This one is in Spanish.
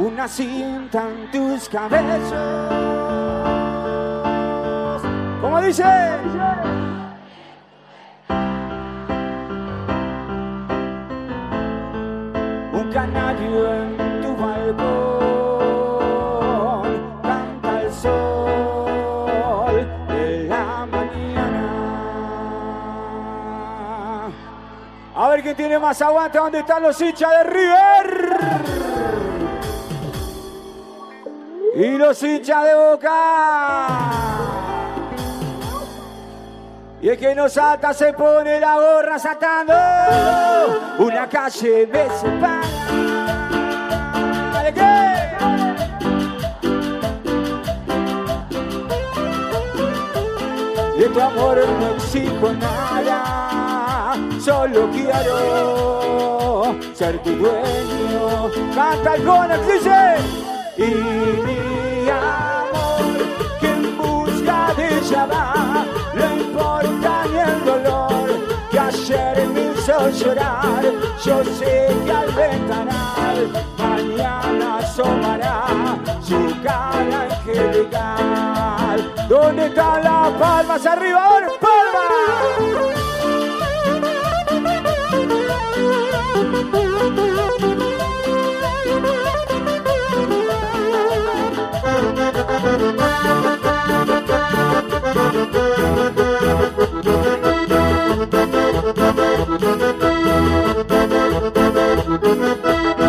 una cinta en tus cabellos. ¿Cómo dice? Un canario en tu balcón, canta el sol de la mañana. A ver quién tiene más aguante, ¿dónde están los hinchas de River? Y los hinchas de Boca. Y el que nos ata se pone la gorra saltando. Una calle me separa. ¿De qué? De tu amor no exijo nada, solo quiero ser tu dueño. Canta el dice. Y mi amor, que en busca de ella va, no importa ni el dolor que ayer me hizo llorar. Yo sé que al ventanal mañana asomará su cara angelical. ¿Dónde están las palmas? ¡Arriba! ¡Ahora, palmas! Thank you.